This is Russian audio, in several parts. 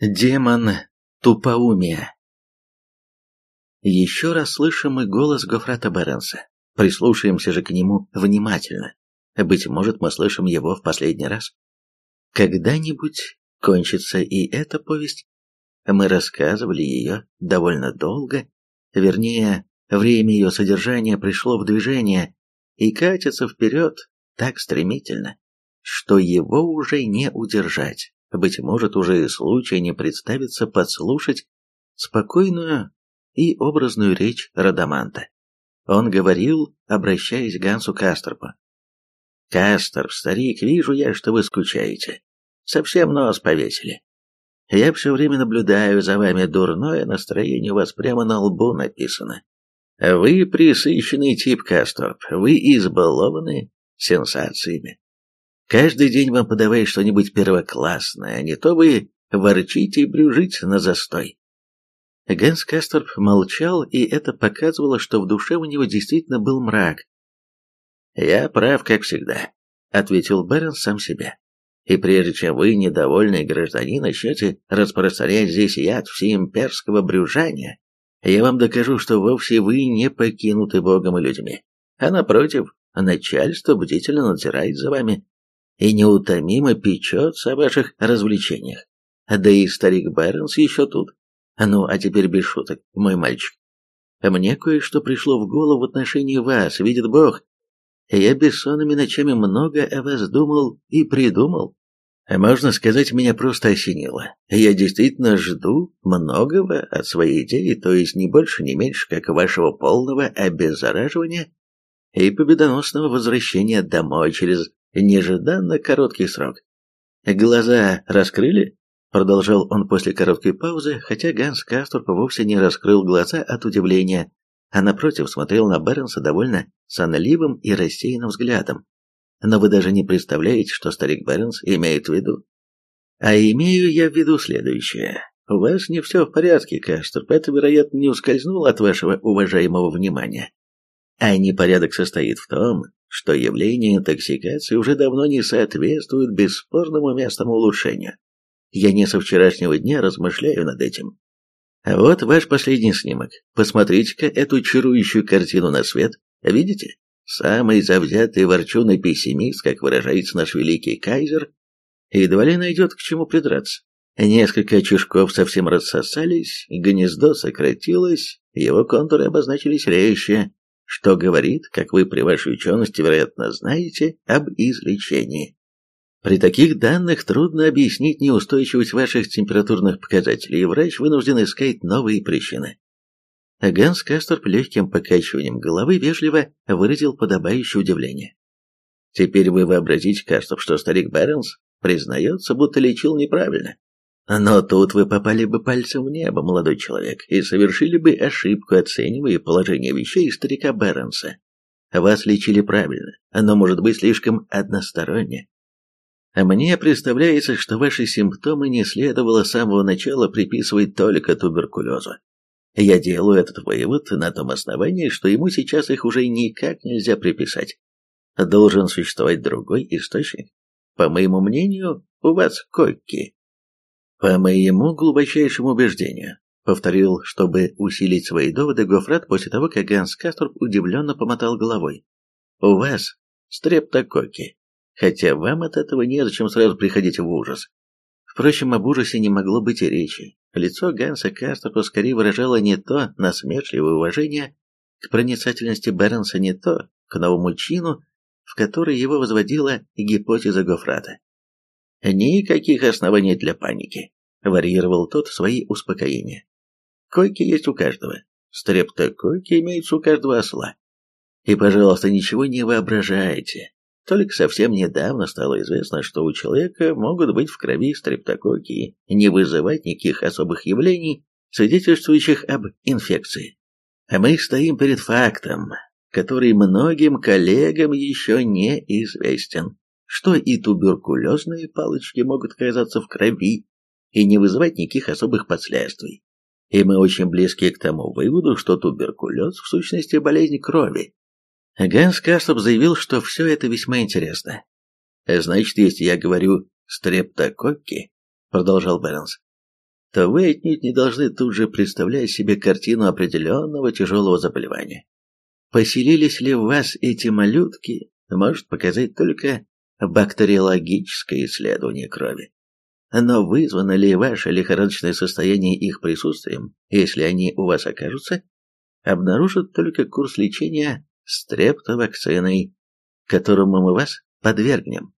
Демон тупоумия. Еще раз слышим мы голос Гофрата Беренса. Прислушаемся же к нему внимательно. Быть может, мы слышим его в последний раз. Когда-нибудь кончится и эта повесть. Мы рассказывали ее довольно долго, вернее, время ее содержания пришло в движение и катится вперед так стремительно, что его уже не удержать. Быть может, уже и случай не представится подслушать спокойную и образную речь Радаманта. Он говорил, обращаясь к Гансу Касторпу. «Касторп, старик, вижу я, что вы скучаете. Совсем нос повесили. Я все время наблюдаю за вами, дурное настроение у вас прямо на лбу написано. Вы присыщенный тип, Касторп, вы избалованы сенсациями. Каждый день вам подавай что-нибудь первоклассное, а не то вы ворчите и брюжите на застой. Ганс Касторп молчал, и это показывало, что в душе у него действительно был мрак. «Я прав, как всегда», — ответил Берн сам себе. «И прежде чем вы, недовольный гражданин, начнете распространять здесь яд всеимперского брюжания, я вам докажу, что вовсе вы не покинуты Богом и людьми, а напротив, начальство бдительно надзирает за вами и неутомимо печется о ваших развлечениях. Да и старик Бернс еще тут. Ну, а теперь без шуток, мой мальчик. Мне кое-что пришло в голову в отношении вас, видит Бог. Я бессонными ночами много о вас думал и придумал. Можно сказать, меня просто осенило. Я действительно жду многого от своей идеи, то есть не больше, не меньше, как вашего полного обеззараживания и победоносного возвращения домой через нежданно короткий срок. «Глаза раскрыли?» — продолжал он после короткой паузы, хотя Ганс Касторп вовсе не раскрыл глаза от удивления, а напротив смотрел на Бернса довольно сонливым и рассеянным взглядом. «Но вы даже не представляете, что старик Бернс имеет в виду?» «А имею я в виду следующее. У вас не все в порядке, Касторп, это, вероятно, не ускользнуло от вашего уважаемого внимания. А непорядок состоит в том, что явление интоксикации уже давно не соответствует бесспорному местному улучшению. Я не со вчерашнего дня размышляю над этим. А вот ваш последний снимок. Посмотрите-ка эту чарующую картину на свет. Видите? Самый завзятый ворчуный пессимист, как выражается наш великий кайзер, едва ли найдет к чему придраться. Несколько очишков совсем рассосались, гнездо сократилось, его контуры обозначились резче, что говорит, как вы при вашей учености, вероятно, знаете, об излечении. При таких данных трудно объяснить неустойчивость ваших температурных показателей, и врач вынужден искать новые причины. Ганс Касторп легким покачиванием головы вежливо выразил подобающее удивление. Теперь вы вообразите, Касторп, что старик Бернс признается, будто лечил неправильно. Но тут вы попали бы пальцем в небо, молодой человек, и совершили бы ошибку, оценивая положение вещей старика Бернса. Вас лечили правильно, оно может быть слишком односторонне. А мне представляется, что ваши симптомы не следовало с самого начала приписывать только туберкулезу. Я делаю этот вывод на том основании, что ему сейчас их уже никак нельзя приписать. Должен существовать другой источник. По моему мнению, у вас койки. По моему глубочайшему убеждению, повторил, чтобы усилить свои доводы Гофрат после того, как Ганс Касторп удивленно помотал головой. У вас стрептококи, хотя вам от этого незачем сразу приходить в ужас. Впрочем, об ужасе не могло быть и речи. Лицо Ганса Касторпа скорее выражало не то насмешливое уважение к проницательности Бернса, не то к новому чину, в который его возводила гипотеза Гофрата. Никаких оснований для паники, варьировал тот свои успокоения. Койки есть у каждого. Стрептокойки имеются у каждого осла. И, пожалуйста, ничего не воображайте. Только совсем недавно стало известно, что у человека могут быть в крови стрептококки и не вызывать никаких особых явлений, свидетельствующих об инфекции. А мы стоим перед фактом, который многим коллегам еще не известен что и туберкулезные палочки могут оказаться в крови и не вызывать никаких особых последствий. И мы очень близки к тому выводу, что туберкулез в сущности болезнь крови. Ганс Кастоп заявил, что все это весьма интересно. «Значит, если я говорю стрептококки», — продолжал Бернс, то вы отнюдь не должны тут же представлять себе картину определенного тяжелого заболевания. Поселились ли в вас эти малютки, может показать только бактериологическое исследование крови. Но вызвано ли ваше лихорадочное состояние их присутствием, если они у вас окажутся, обнаружит только курс лечения стрептовакциной, которому мы вас подвергнем.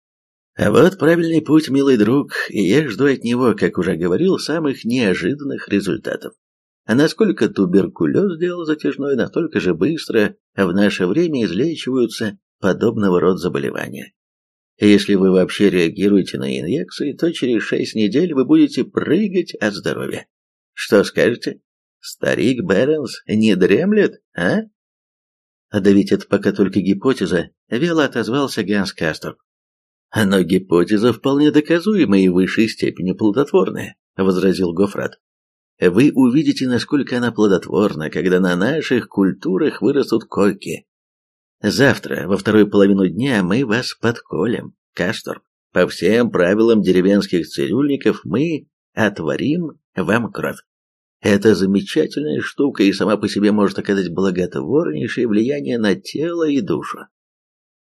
А вот правильный путь, милый друг, и я жду от него, как уже говорил, самых неожиданных результатов. А насколько туберкулез сделал затяжной, настолько же быстро в наше время излечиваются подобного рода заболевания. Если вы вообще реагируете на инъекции, то через шесть недель вы будете прыгать от здоровья. Что скажете? Старик Бернс не дремлет, а? А да ведь это пока только гипотеза, вело отозвался Ганс Касторп. Но гипотеза вполне доказуемая и в высшей степени плодотворная, возразил Гофрат. Вы увидите, насколько она плодотворна, когда на наших культурах вырастут койки. Завтра, во вторую половину дня, мы вас подколем, Кастор. По всем правилам деревенских цирюльников мы отворим вам кровь. Это замечательная штука и сама по себе может оказать благотворнейшее влияние на тело и душу.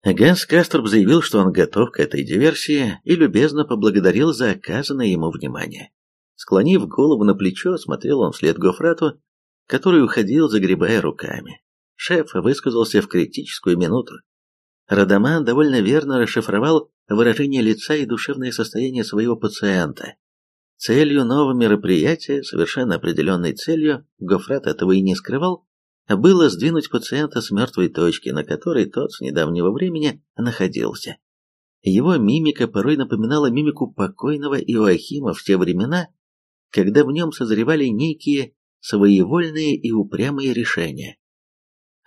Ганс Касторб заявил, что он готов к этой диверсии и любезно поблагодарил за оказанное ему внимание. Склонив голову на плечо, смотрел он вслед Гофрату, который уходил, загребая руками. Шеф высказался в критическую минуту. Радаман довольно верно расшифровал выражение лица и душевное состояние своего пациента. Целью нового мероприятия, совершенно определенной целью, Гофрат этого и не скрывал, было сдвинуть пациента с мертвой точки, на которой тот с недавнего времени находился. Его мимика порой напоминала мимику покойного Иоахима в те времена, когда в нем созревали некие своевольные и упрямые решения.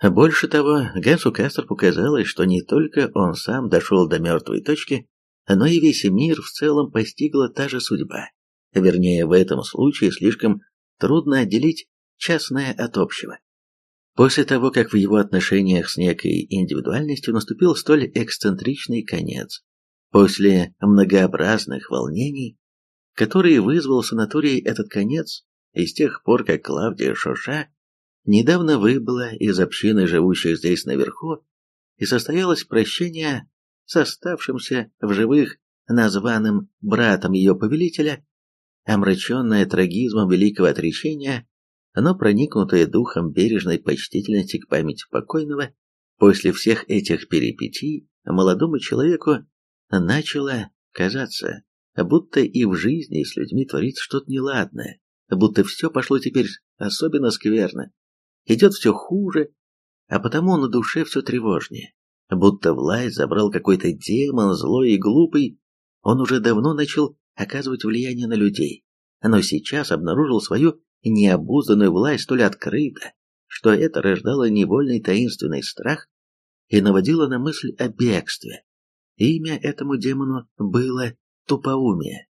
Больше того, Гансу Кастер показалось, что не только он сам дошел до мертвой точки, но и весь мир в целом постигла та же судьба. Вернее, в этом случае слишком трудно отделить частное от общего. После того, как в его отношениях с некой индивидуальностью наступил столь эксцентричный конец, после многообразных волнений, которые вызвал санаторий этот конец, и с тех пор, как Клавдия Шоша недавно выбыла из общины живущих здесь наверху, и состоялось прощение с оставшимся в живых названным братом ее повелителя, омраченное трагизмом великого отречения, но проникнутое духом бережной почтительности к памяти покойного, после всех этих перипетий молодому человеку начало казаться, будто и в жизни с людьми творится что-то неладное, будто все пошло теперь особенно скверно, идет все хуже, а потому на душе все тревожнее, будто власть забрал какой-то демон злой и глупый, он уже давно начал оказывать влияние на людей, но сейчас обнаружил свою необузданную власть столь открыто, что это рождало невольный таинственный страх и наводило на мысль о бегстве. Имя этому демону было Тупоумие.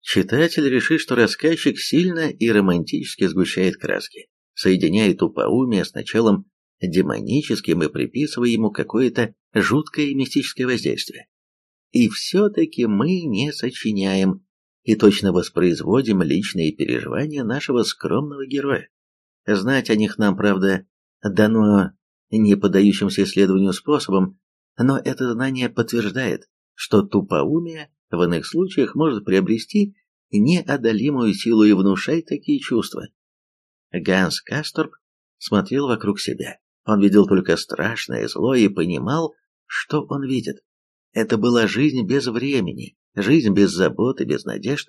Читатель решит, что рассказчик сильно и романтически сгущает краски, соединяя тупоумие с началом демоническим и приписывая ему какое-то жуткое мистическое воздействие. И все-таки мы не сочиняем и точно воспроизводим личные переживания нашего скромного героя. Знать о них нам, правда, дано не поддающимся исследованию способом, но это знание подтверждает, что тупоумие в иных случаях может приобрести неодолимую силу и внушать такие чувства. Ганс Касторп смотрел вокруг себя. Он видел только страшное зло и понимал, что он видит. Это была жизнь без времени, жизнь без заботы, без надежд,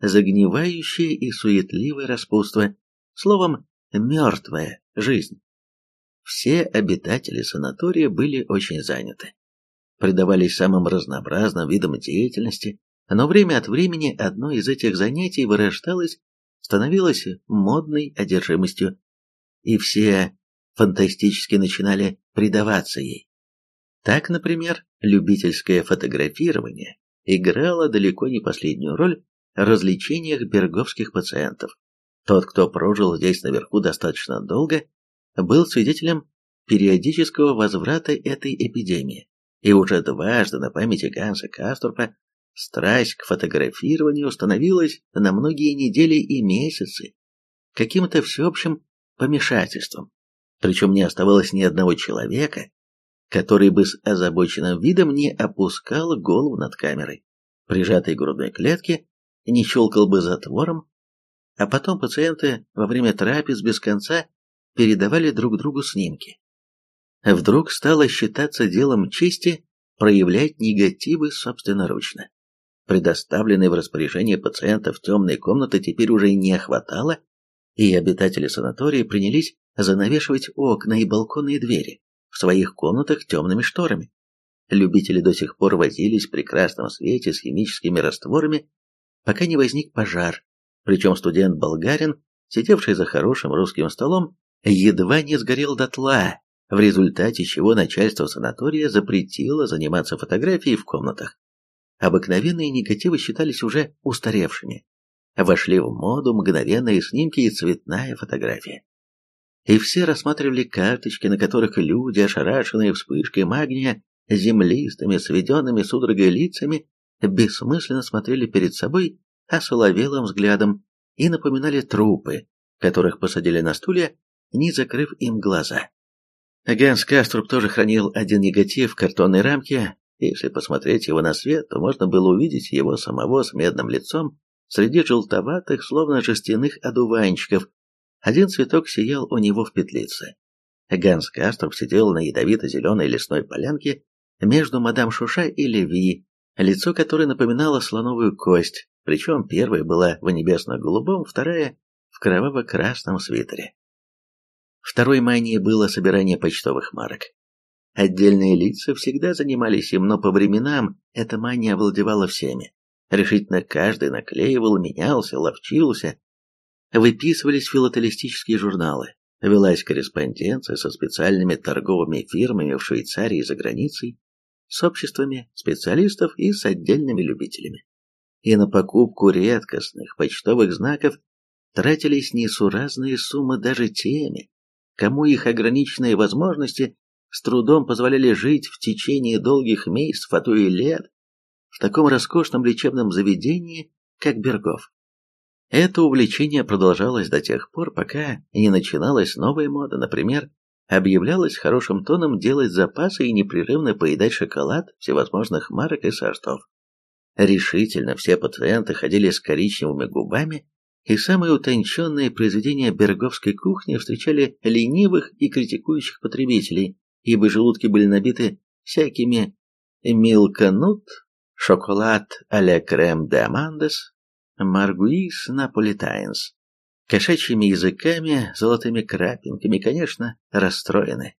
загнивающее и суетливое распутство, словом, мертвая жизнь. Все обитатели санатория были очень заняты предавались самым разнообразным видам деятельности, но время от времени одно из этих занятий вырождалось, становилось модной одержимостью, и все фантастически начинали предаваться ей. Так, например, любительское фотографирование играло далеко не последнюю роль в развлечениях берговских пациентов. Тот, кто прожил здесь наверху достаточно долго, был свидетелем периодического возврата этой эпидемии и уже дважды на памяти Ганса Касторпа страсть к фотографированию становилась на многие недели и месяцы каким-то всеобщим помешательством. Причем не оставалось ни одного человека, который бы с озабоченным видом не опускал голову над камерой, прижатой грудной клетки, не щелкал бы затвором, а потом пациенты во время трапез без конца передавали друг другу снимки. Вдруг стало считаться делом чести проявлять негативы собственноручно. Предоставленной в распоряжение пациентов темной комнаты теперь уже не хватало, и обитатели санатория принялись занавешивать окна и балконные двери в своих комнатах темными шторами. Любители до сих пор возились в прекрасном свете с химическими растворами, пока не возник пожар, причем студент-болгарин, сидевший за хорошим русским столом, едва не сгорел дотла, в результате чего начальство санатория запретило заниматься фотографией в комнатах. Обыкновенные негативы считались уже устаревшими. Вошли в моду мгновенные снимки и цветная фотография. И все рассматривали карточки, на которых люди, ошарашенные вспышкой магния, землистыми, сведенными судорогой лицами, бессмысленно смотрели перед собой осоловелым взглядом и напоминали трупы, которых посадили на стулья, не закрыв им глаза. Ганс Каструб тоже хранил один негатив в картонной рамке. Если посмотреть его на свет, то можно было увидеть его самого с медным лицом среди желтоватых, словно жестяных одуванчиков. Один цветок сиял у него в петлице. Ганс Каструб сидел на ядовито-зеленой лесной полянке между мадам Шуша и Леви, лицо которой напоминало слоновую кость, причем первая была в небесно-голубом, вторая в кроваво-красном свитере. Второй манией было собирание почтовых марок. Отдельные лица всегда занимались им, но по временам эта мания овладевала всеми. Решительно каждый наклеивал, менялся, ловчился. Выписывались филателистические журналы, велась корреспонденция со специальными торговыми фирмами в Швейцарии и за границей, с обществами специалистов и с отдельными любителями и на покупку редкостных почтовых знаков тратились несуразные суммы даже теми, кому их ограниченные возможности с трудом позволяли жить в течение долгих месяцев, а то и лет, в таком роскошном лечебном заведении, как Бергов. Это увлечение продолжалось до тех пор, пока не начиналась новая мода, например, объявлялось хорошим тоном делать запасы и непрерывно поедать шоколад всевозможных марок и сортов. Решительно все пациенты ходили с коричневыми губами, и самые утонченные произведения берговской кухни встречали ленивых и критикующих потребителей, ибо желудки были набиты всякими милканут, шоколад а-ля крем де амандес, маргуис наполитаинс, кошачьими языками, золотыми крапинками, конечно, расстроены.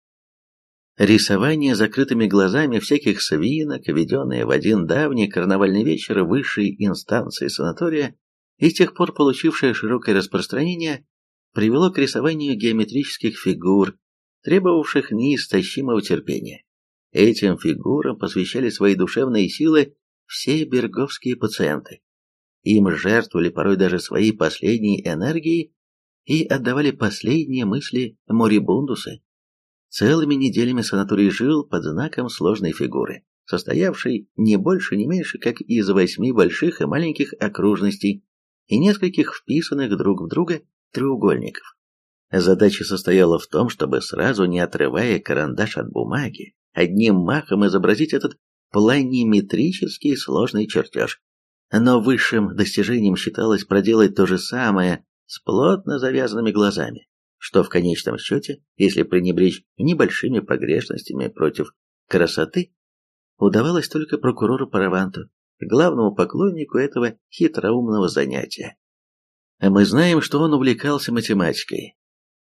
Рисование закрытыми глазами всяких свинок, введенное в один давний карнавальный вечер высшей инстанции санатория и с тех пор получившее широкое распространение, привело к рисованию геометрических фигур, требовавших неистощимого терпения. Этим фигурам посвящали свои душевные силы все берговские пациенты. Им жертвовали порой даже свои последние энергии и отдавали последние мысли морибундусы. Целыми неделями санаторий жил под знаком сложной фигуры, состоявшей не больше, не меньше, как из восьми больших и маленьких окружностей и нескольких вписанных друг в друга треугольников. Задача состояла в том, чтобы сразу, не отрывая карандаш от бумаги, одним махом изобразить этот планиметрический сложный чертеж. Но высшим достижением считалось проделать то же самое с плотно завязанными глазами что в конечном счете, если пренебречь небольшими погрешностями против красоты, удавалось только прокурору Параванту, главному поклоннику этого хитроумного занятия. Мы знаем, что он увлекался математикой.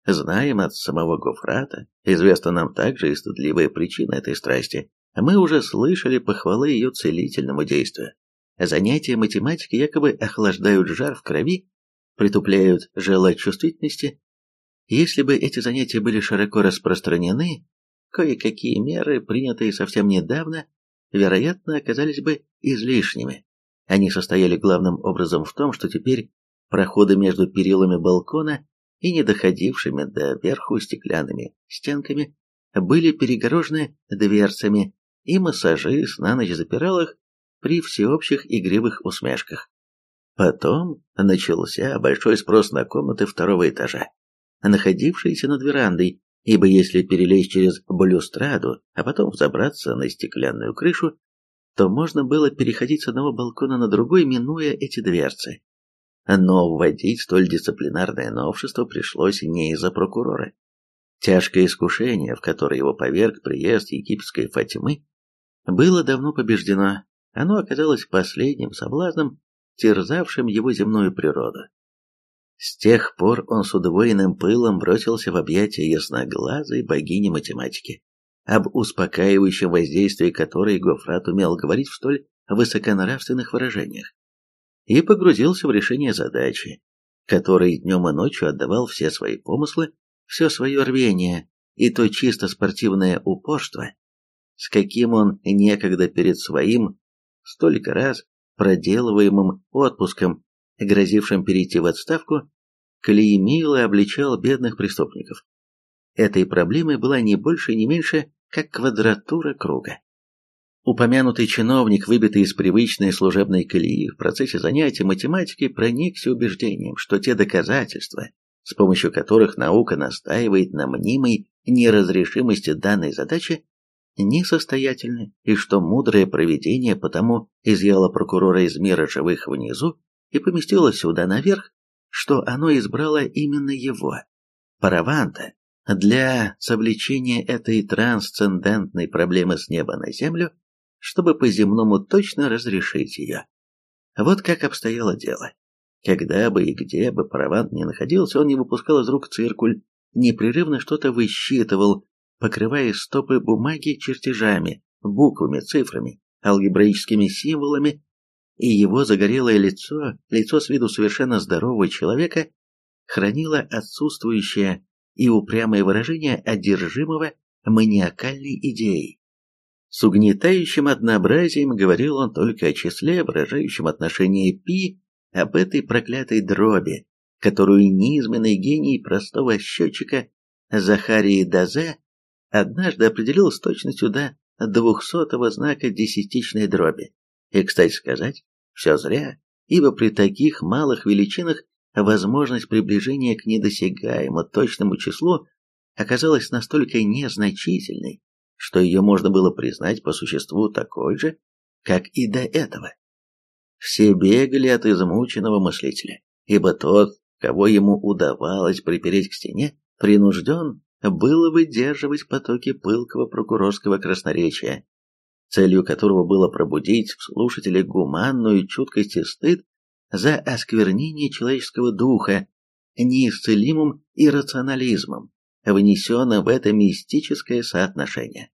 Знаем от самого Гофрата, известна нам также и стыдливая причина этой страсти. Мы уже слышали похвалы ее целительному действию. Занятия математикой якобы охлаждают жар в крови, притупляют желочувствительности если бы эти занятия были широко распространены, кое-какие меры, принятые совсем недавно, вероятно, оказались бы излишними. Они состояли главным образом в том, что теперь проходы между перилами балкона и не доходившими до верху стеклянными стенками были перегорожены дверцами, и массажист на ночь запирал их, при всеобщих игривых усмешках. Потом начался большой спрос на комнаты второго этажа, находившиеся над верандой, ибо если перелезть через балюстраду, а потом взобраться на стеклянную крышу, то можно было переходить с одного балкона на другой, минуя эти дверцы. Но вводить столь дисциплинарное новшество пришлось не из-за прокурора. Тяжкое искушение, в которое его поверг приезд египетской Фатимы, было давно побеждено. Оно оказалось последним соблазном, терзавшим его земную природу. С тех пор он с удвоенным пылом бросился в объятия ясноглазой богини математики, об успокаивающем воздействии которой Гофрат умел говорить в столь высоконравственных выражениях, и погрузился в решение задачи, которой днем и ночью отдавал все свои помыслы, все свое рвение и то чисто спортивное упорство, с каким он некогда перед своим столько раз проделываемым отпуском, грозившим перейти в отставку, клеймил и обличал бедных преступников. Этой проблемой была не больше и не меньше, как квадратура круга. Упомянутый чиновник, выбитый из привычной служебной колеи, в процессе занятий математикой проникся убеждением, что те доказательства, с помощью которых наука настаивает на мнимой неразрешимости данной задачи, несостоятельны, и что мудрое провидение потому изъяло прокурора из мира живых внизу и поместило сюда наверх, что оно избрало именно его, Параванта, для совлечения этой трансцендентной проблемы с неба на землю, чтобы по-земному точно разрешить ее. Вот как обстояло дело. Когда бы и где бы Паравант не находился, он не выпускал из рук циркуль, непрерывно что-то высчитывал, покрывая стопы бумаги чертежами, буквами, цифрами, алгебраическими символами, и его загорелое лицо, лицо с виду совершенно здорового человека, хранило отсутствующее и упрямое выражение одержимого маниакальной идеей. С угнетающим однообразием говорил он только о числе, выражающем отношение пи, об этой проклятой дроби, которую низменный гений простого счетчика Захарии Дазе однажды определил с точностью до двухсотого знака десятичной дроби. И, кстати сказать, все зря, ибо при таких малых величинах возможность приближения к недосягаемо точному числу оказалась настолько незначительной, что ее можно было признать по существу такой же, как и до этого. Все бегали от измученного мыслителя, ибо тот, кого ему удавалось припереть к стене, принужден было выдерживать потоки пылкого прокурорского красноречия, целью которого было пробудить в слушателе гуманную чуткость и стыд за осквернение человеческого духа неисцелимым иррационализмом, внесенным в это мистическое соотношение.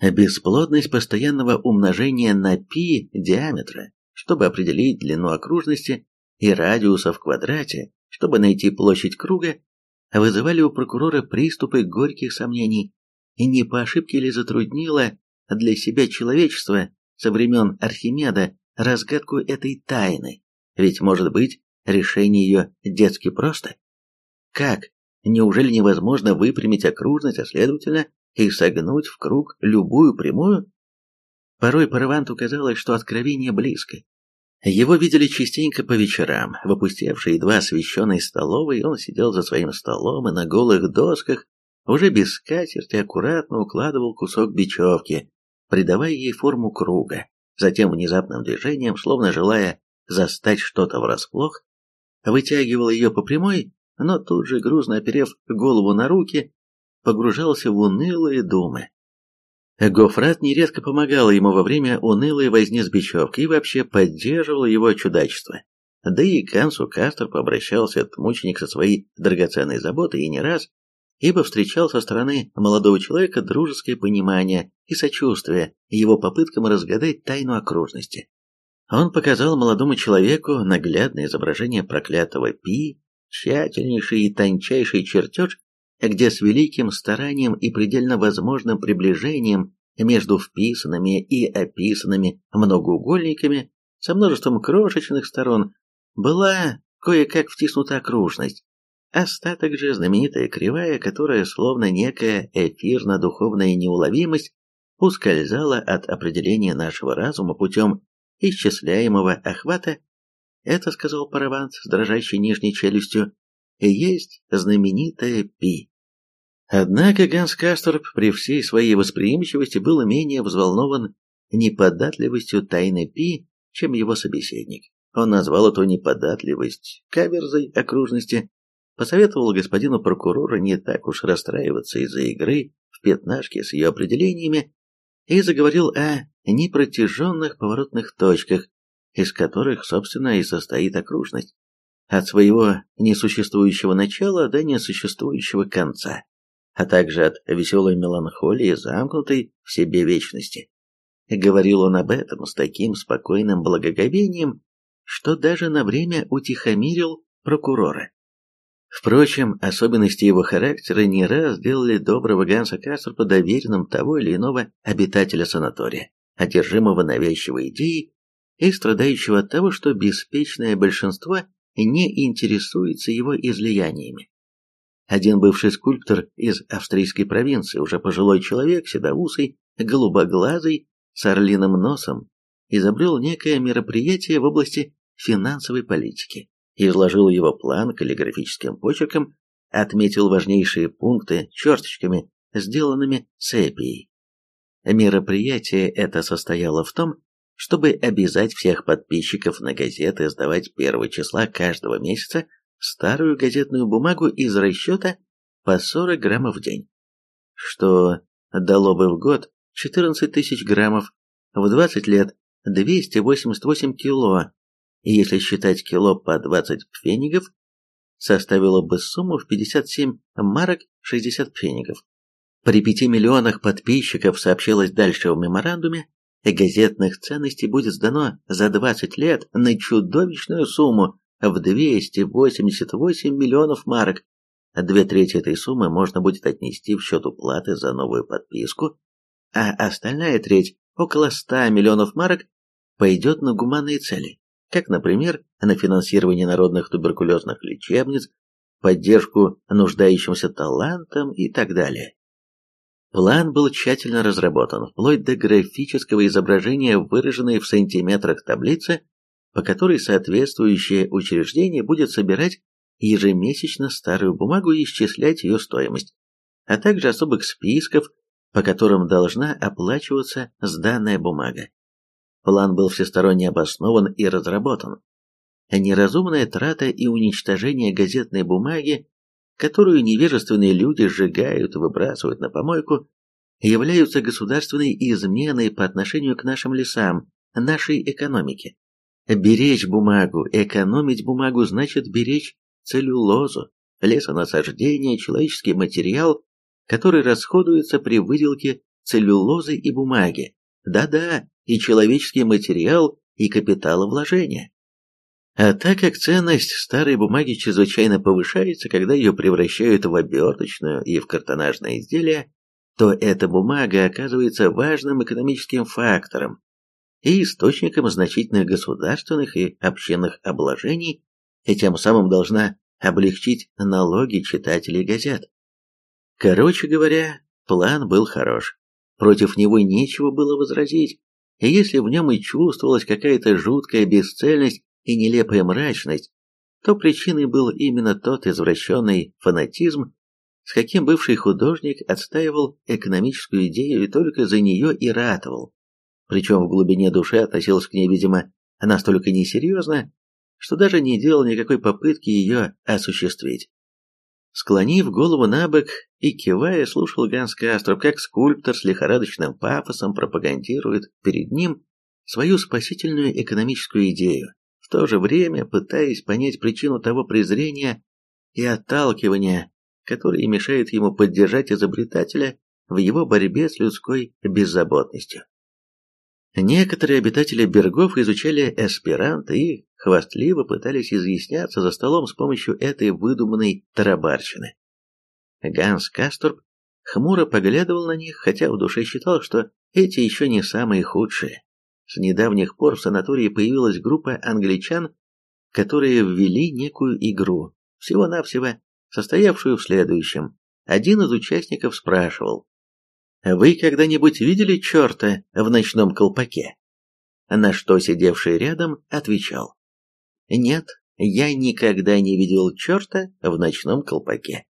Бесплодность постоянного умножения на π диаметра, чтобы определить длину окружности, и радиуса в квадрате, чтобы найти площадь круга, вызывали у прокурора приступы горьких сомнений, и не по ошибке ли затруднило для себя человечество со времен Архимеда разгадку этой тайны, ведь, может быть, решение ее детски просто? Как? Неужели невозможно выпрямить окружность, а следовательно, и согнуть в круг любую прямую? Порой Параванту казалось, что откровение близко, его видели частенько по вечерам. В опустевшей едва освещенной столовой он сидел за своим столом и на голых досках, уже без скатерти, аккуратно укладывал кусок бечевки, придавая ей форму круга. Затем внезапным движением, словно желая застать что-то врасплох, вытягивал ее по прямой, но тут же, грузно оперев голову на руки, погружался в унылые думы. Гофрат нередко помогал ему во время унылой возни с бечевкой и вообще поддерживал его чудачество. Да и к Ансу Кастерп обращался этот мученик со своей драгоценной заботой и не раз, ибо встречал со стороны молодого человека дружеское понимание и сочувствие его попыткам разгадать тайну окружности. Он показал молодому человеку наглядное изображение проклятого Пи, тщательнейший и тончайший чертеж где с великим старанием и предельно возможным приближением между вписанными и описанными многоугольниками со множеством крошечных сторон была кое-как втиснута окружность. Остаток же знаменитая кривая, которая словно некая эфирно-духовная неуловимость ускользала от определения нашего разума путем исчисляемого охвата, это сказал Паравант с дрожащей нижней челюстью, есть знаменитая Пи. Однако Ганс Касторп при всей своей восприимчивости был менее взволнован неподатливостью тайны Пи, чем его собеседник. Он назвал эту неподатливость каверзой окружности, посоветовал господину прокурору не так уж расстраиваться из-за игры в пятнашки с ее определениями и заговорил о непротяженных поворотных точках, из которых, собственно, и состоит окружность, от своего несуществующего начала до несуществующего конца, а также от веселой меланхолии, замкнутой в себе вечности. Говорил он об этом с таким спокойным благоговением, что даже на время утихомирил прокурора. Впрочем, особенности его характера не раз делали доброго Ганса Кастерпа доверенным того или иного обитателя санатория, одержимого навязчивой идеей и страдающего от того, что беспечное большинство не интересуется его излияниями. Один бывший скульптор из австрийской провинции, уже пожилой человек, седоусый, голубоглазый, с орлиным носом, изобрел некое мероприятие в области финансовой политики, изложил его план каллиграфическим почерком, отметил важнейшие пункты черточками, сделанными сепией. Мероприятие это состояло в том, чтобы обязать всех подписчиков на газеты сдавать первого числа каждого месяца старую газетную бумагу из расчета по 40 граммов в день, что дало бы в год 14 тысяч граммов, в 20 лет 288 кило, и если считать кило по 20 пфенигов, составило бы сумму в 57 марок 60 пфенигов. При 5 миллионах подписчиков сообщилось дальше в меморандуме, газетных ценностей будет сдано за 20 лет на чудовищную сумму в 288 миллионов марок. Две трети этой суммы можно будет отнести в счет уплаты за новую подписку, а остальная треть, около 100 миллионов марок, пойдет на гуманные цели, как, например, на финансирование народных туберкулезных лечебниц, поддержку нуждающимся талантам и так далее. План был тщательно разработан, вплоть до графического изображения, выраженной в сантиметрах таблицы, по которой соответствующее учреждение будет собирать ежемесячно старую бумагу и исчислять ее стоимость, а также особых списков, по которым должна оплачиваться сданная бумага. План был всесторонне обоснован и разработан. Неразумная трата и уничтожение газетной бумаги которую невежественные люди сжигают выбрасывают на помойку, являются государственной изменой по отношению к нашим лесам, нашей экономике. Беречь бумагу, экономить бумагу значит беречь целлюлозу, лесонасаждение, человеческий материал, который расходуется при выделке целлюлозы и бумаги. Да-да, и человеческий материал, и капиталовложения. А так как ценность старой бумаги чрезвычайно повышается, когда ее превращают в оберточную и в картонажное изделие, то эта бумага оказывается важным экономическим фактором и источником значительных государственных и общинных обложений, и тем самым должна облегчить налоги читателей газет. Короче говоря, план был хорош. Против него нечего было возразить, и если в нем и чувствовалась какая-то жуткая бесцельность и нелепая мрачность, то причиной был именно тот извращенный фанатизм, с каким бывший художник отстаивал экономическую идею и только за нее и ратовал. Причем в глубине души относился к ней, видимо, настолько несерьезно, что даже не делал никакой попытки ее осуществить. Склонив голову на бок и кивая, слушал Ганс Кастров, как скульптор с лихорадочным пафосом пропагандирует перед ним свою спасительную экономическую идею то же время пытаясь понять причину того презрения и отталкивания, которые мешают ему поддержать изобретателя в его борьбе с людской беззаботностью. Некоторые обитатели Бергов изучали эсперанто и хвастливо пытались изъясняться за столом с помощью этой выдуманной тарабарщины. Ганс Касторп хмуро поглядывал на них, хотя в душе считал, что эти еще не самые худшие. С недавних пор в санатории появилась группа англичан, которые ввели некую игру, всего-навсего состоявшую в следующем. Один из участников спрашивал, «Вы когда-нибудь видели черта в ночном колпаке?» на что сидевший рядом отвечал. «Нет, я никогда не видел черта в ночном колпаке».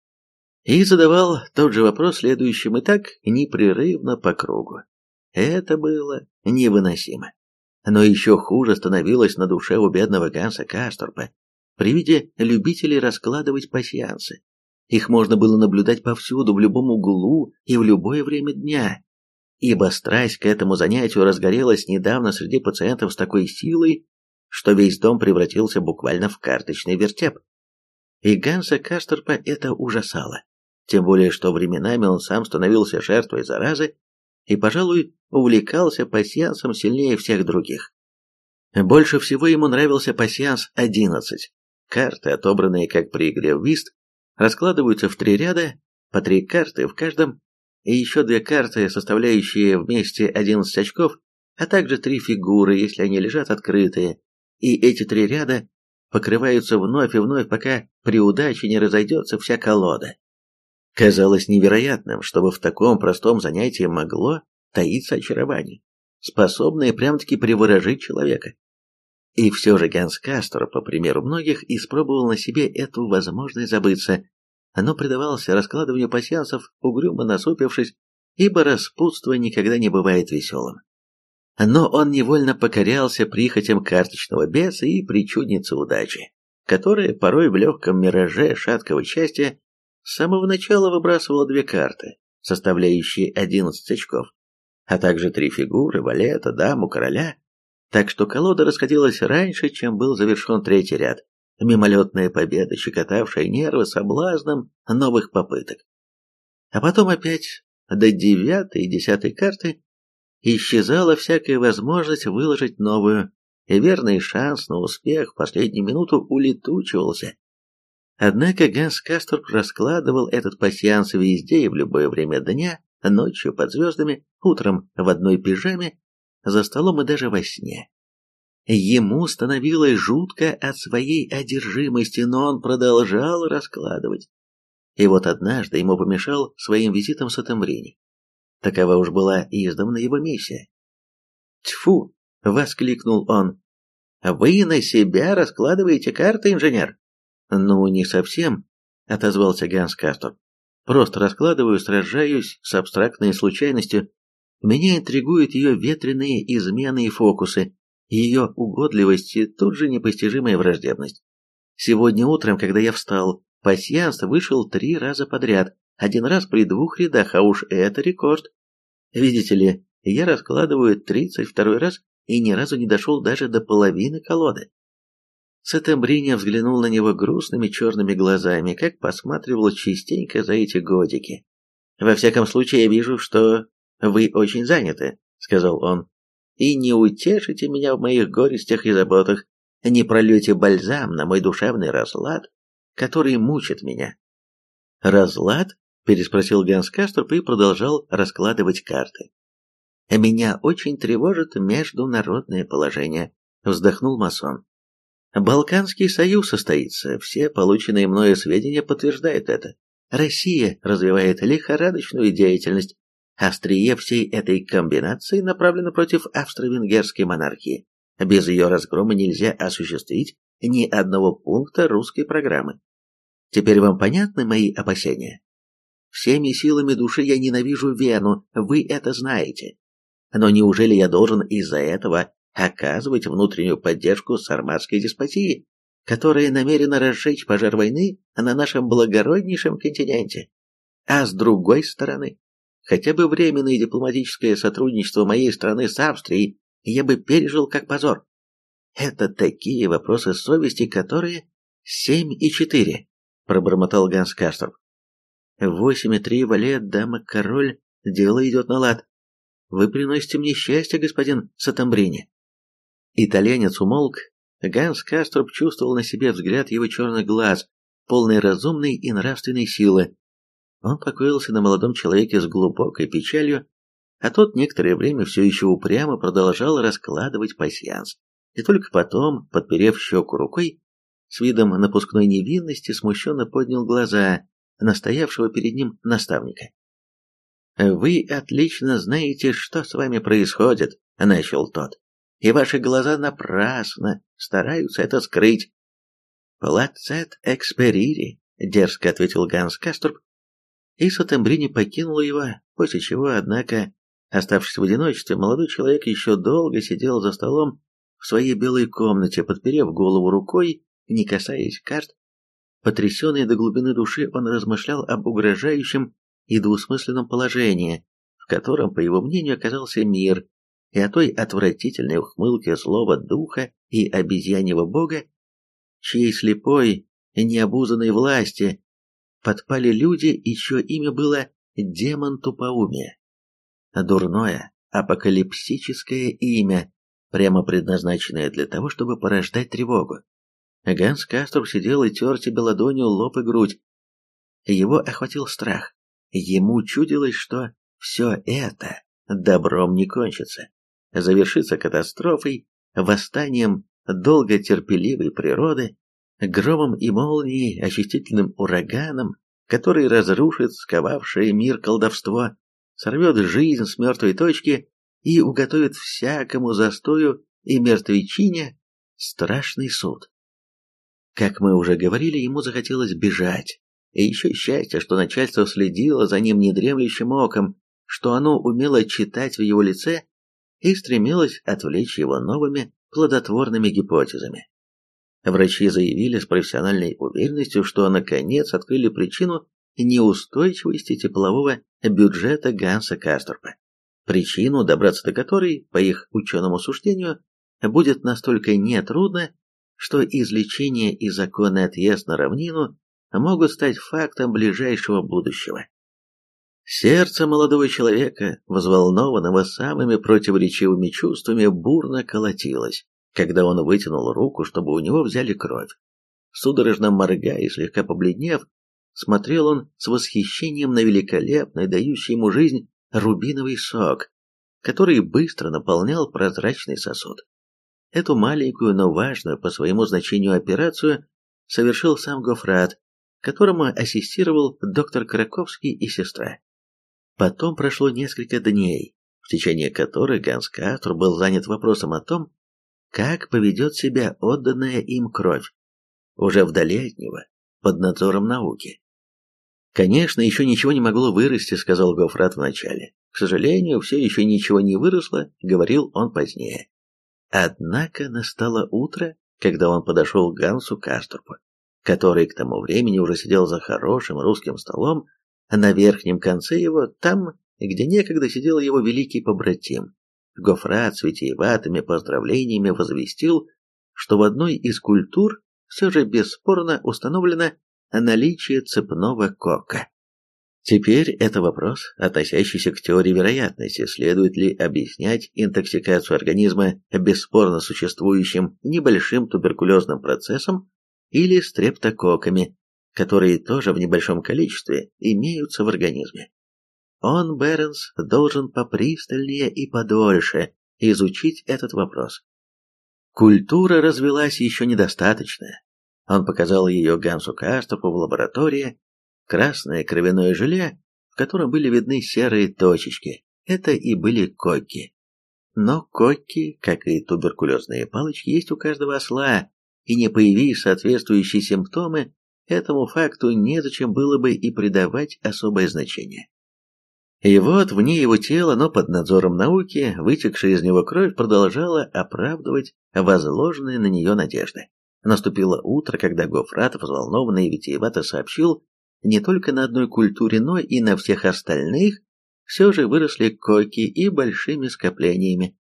И задавал тот же вопрос следующим и так непрерывно по кругу. Это было невыносимо. Но еще хуже становилось на душе у бедного Ганса Касторпа при виде любителей раскладывать пасьянсы. Их можно было наблюдать повсюду, в любом углу и в любое время дня, ибо страсть к этому занятию разгорелась недавно среди пациентов с такой силой, что весь дом превратился буквально в карточный вертеп. И Ганса Касторпа это ужасало, тем более что временами он сам становился жертвой заразы и, пожалуй, увлекался пасьянсом сильнее всех других. Больше всего ему нравился пасьянс 11. Карты, отобранные как при игре в вист, раскладываются в три ряда, по три карты в каждом, и еще две карты, составляющие вместе 11 очков, а также три фигуры, если они лежат открытые, и эти три ряда покрываются вновь и вновь, пока при удаче не разойдется вся колода. Казалось невероятным, чтобы в таком простом занятии могло таиться очарование, способное прям-таки приворожить человека. И все же Ганс Кастер, по примеру многих, испробовал на себе эту возможность забыться, но предавался раскладыванию пасьянсов, угрюмо насупившись, ибо распутство никогда не бывает веселым. Но он невольно покорялся прихотям карточного беса и причудницы удачи, которая порой в легком мираже шаткого счастья с самого начала выбрасывала две карты, составляющие 11 очков, а также три фигуры, валета, даму, короля, так что колода расходилась раньше, чем был завершен третий ряд мимолетная победа, щекотавшая нервы соблазном новых попыток. А потом опять до девятой и десятой карты исчезала всякая возможность выложить новую, и верный шанс на успех в последнюю минуту улетучивался. Однако Ганс Касторп раскладывал этот пасьянс везде и в любое время дня, ночью под звездами, утром в одной пижаме, за столом и даже во сне. Ему становилось жутко от своей одержимости, но он продолжал раскладывать. И вот однажды ему помешал своим визитом Сатамбрини. Такова уж была издавна его миссия. «Тьфу!» — воскликнул он. «Вы на себя раскладываете карты, инженер?» «Ну, не совсем», — отозвался Ганс Кастор. «Просто раскладываю, сражаюсь с абстрактной случайностью. Меня интригуют ее ветреные измены и фокусы, ее угодливость и тут же непостижимая враждебность. Сегодня утром, когда я встал, пасьянс вышел три раза подряд, один раз при двух рядах, а уж это рекорд. Видите ли, я раскладываю тридцать второй раз и ни разу не дошел даже до половины колоды. Сетембрини взглянул на него грустными черными глазами, как посматривал частенько за эти годики. «Во всяком случае, я вижу, что вы очень заняты», — сказал он и не утешите меня в моих горестях и заботах, не прольете бальзам на мой душевный разлад, который мучит меня. «Разлад?» – переспросил Ганс Каструб и продолжал раскладывать карты. «Меня очень тревожит международное положение», – вздохнул масон. «Балканский союз состоится, все полученные мною сведения подтверждают это. Россия развивает лихорадочную деятельность, Острие всей этой комбинации направлено против австро-венгерской монархии. Без ее разгрома нельзя осуществить ни одного пункта русской программы. Теперь вам понятны мои опасения? Всеми силами души я ненавижу Вену, вы это знаете. Но неужели я должен из-за этого оказывать внутреннюю поддержку сарматской деспотии, которая намерена разжечь пожар войны на нашем благороднейшем континенте? А с другой стороны, хотя бы временное дипломатическое сотрудничество моей страны с Австрией я бы пережил как позор. Это такие вопросы совести, которые... Семь и четыре, пробормотал Ганс Кастров. Восемь и три, валет, дама, король, дело идет на лад. Вы приносите мне счастье, господин Сатамбрини. Итальянец умолк. Ганс Кастров чувствовал на себе взгляд его черных глаз, полный разумной и нравственной силы, он покоился на молодом человеке с глубокой печалью, а тот некоторое время все еще упрямо продолжал раскладывать пасьянс. И только потом, подперев щеку рукой, с видом напускной невинности смущенно поднял глаза на стоявшего перед ним наставника. «Вы отлично знаете, что с вами происходит», — начал тот. И ваши глаза напрасно стараются это скрыть. «Плацет эксперири», — дерзко ответил Ганс Касторп, и Сатембрини покинул его, после чего, однако, оставшись в одиночестве, молодой человек еще долго сидел за столом в своей белой комнате, подперев голову рукой, не касаясь карт. Потрясенный до глубины души, он размышлял об угрожающем и двусмысленном положении, в котором, по его мнению, оказался мир, и о той отвратительной ухмылке злого духа и обезьяньего бога, чьей слепой, необузанной власти подпали люди, и чье имя было демон тупоумия. Дурное, апокалипсическое имя, прямо предназначенное для того, чтобы порождать тревогу. Ганс Кастров сидел и тер себе ладонью лоб и грудь. Его охватил страх. Ему чудилось, что все это добром не кончится. Завершится катастрофой, восстанием долготерпеливой природы, громом и молнией, очистительным ураганом, который разрушит сковавшее мир колдовство, сорвет жизнь с мертвой точки и уготовит всякому застою и мертвечине страшный суд. Как мы уже говорили, ему захотелось бежать, и еще счастье, что начальство следило за ним недремлющим оком, что оно умело читать в его лице и стремилось отвлечь его новыми плодотворными гипотезами. Врачи заявили с профессиональной уверенностью, что наконец открыли причину неустойчивости теплового бюджета Ганса Касторпа. Причину, добраться до которой, по их ученому суждению, будет настолько нетрудно, что излечение и законный отъезд на равнину могут стать фактом ближайшего будущего. Сердце молодого человека, взволнованного самыми противоречивыми чувствами, бурно колотилось, когда он вытянул руку, чтобы у него взяли кровь. Судорожно моргая и слегка побледнев, смотрел он с восхищением на великолепный, дающий ему жизнь, рубиновый сок, который быстро наполнял прозрачный сосуд. Эту маленькую, но важную по своему значению операцию совершил сам Гофрат, которому ассистировал доктор Краковский и сестра. Потом прошло несколько дней, в течение которых Ганс Кастр был занят вопросом о том, как поведет себя отданная им кровь, уже вдали от него, под надзором науки. «Конечно, еще ничего не могло вырасти», — сказал Гофрат вначале. «К сожалению, все еще ничего не выросло», — говорил он позднее. Однако настало утро, когда он подошел к Гансу Касторпу, который к тому времени уже сидел за хорошим русским столом на верхнем конце его, там, где некогда сидел его великий побратим. Гофрат с витиеватыми поздравлениями возвестил, что в одной из культур все же бесспорно установлено наличие цепного кока. Теперь это вопрос, относящийся к теории вероятности, следует ли объяснять интоксикацию организма бесспорно существующим небольшим туберкулезным процессом или стрептококками, которые тоже в небольшом количестве имеются в организме. Он, Бернс, должен попристальнее и подольше изучить этот вопрос. Культура развелась еще недостаточно. Он показал ее Гансу Кастопу в лаборатории. Красное кровяное желе, в котором были видны серые точечки, это и были кокки. Но кокки, как и туберкулезные палочки, есть у каждого осла, и не появись соответствующие симптомы, Этому факту незачем было бы и придавать особое значение. И вот вне его тела, но под надзором науки, вытекшая из него кровь продолжала оправдывать возложенные на нее надежды. Наступило утро, когда Гофрат, взволнованный и витиевато сообщил, не только на одной культуре, но и на всех остальных, все же выросли коки и большими скоплениями.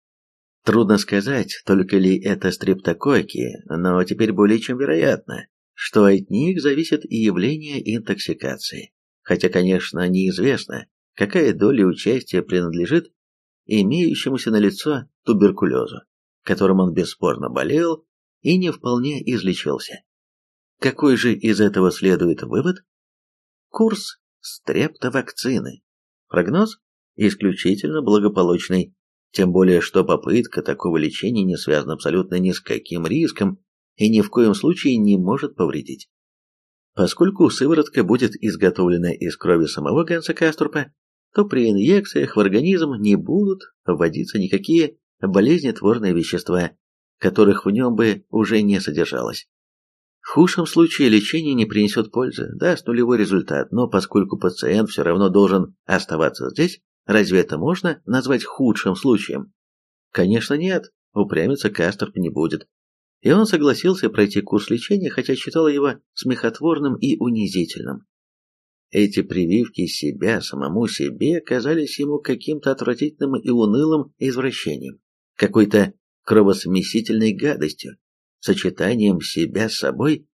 Трудно сказать, только ли это стрептококи, но теперь более чем вероятно, что от них зависит и явление интоксикации, хотя, конечно, неизвестно, какая доля участия принадлежит имеющемуся на лицо туберкулезу, которым он бесспорно болел и не вполне излечился. Какой же из этого следует вывод? Курс стрептовакцины. Прогноз исключительно благополучный, тем более что попытка такого лечения не связана абсолютно ни с каким риском и ни в коем случае не может повредить. Поскольку сыворотка будет изготовлена из крови самого Ганса Каструпа, то при инъекциях в организм не будут вводиться никакие болезнетворные вещества, которых в нем бы уже не содержалось. В худшем случае лечение не принесет пользы, даст нулевой результат, но поскольку пациент все равно должен оставаться здесь, разве это можно назвать худшим случаем? Конечно нет, упрямиться Касторп не будет. И он согласился пройти курс лечения, хотя считал его смехотворным и унизительным. Эти прививки себя самому себе казались ему каким-то отвратительным и унылым извращением, какой-то кровосмесительной гадостью, сочетанием себя с собой,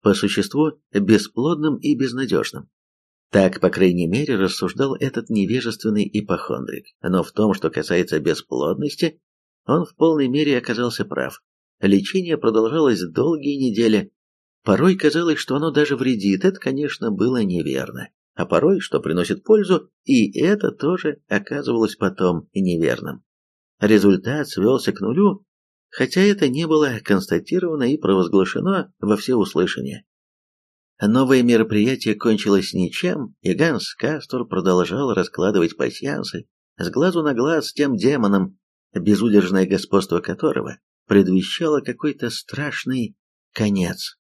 по существу бесплодным и безнадежным. Так, по крайней мере, рассуждал этот невежественный ипохондрик, но в том, что касается бесплодности, он в полной мере оказался прав. Лечение продолжалось долгие недели. Порой казалось, что оно даже вредит, это, конечно, было неверно. А порой, что приносит пользу, и это тоже оказывалось потом неверным. Результат свелся к нулю, хотя это не было констатировано и провозглашено во всеуслышание. Новое мероприятие кончилось ничем, и Ганс Кастор продолжал раскладывать пасьянсы с глазу на глаз с тем демоном, безудержное господство которого предвещало какой-то страшный конец.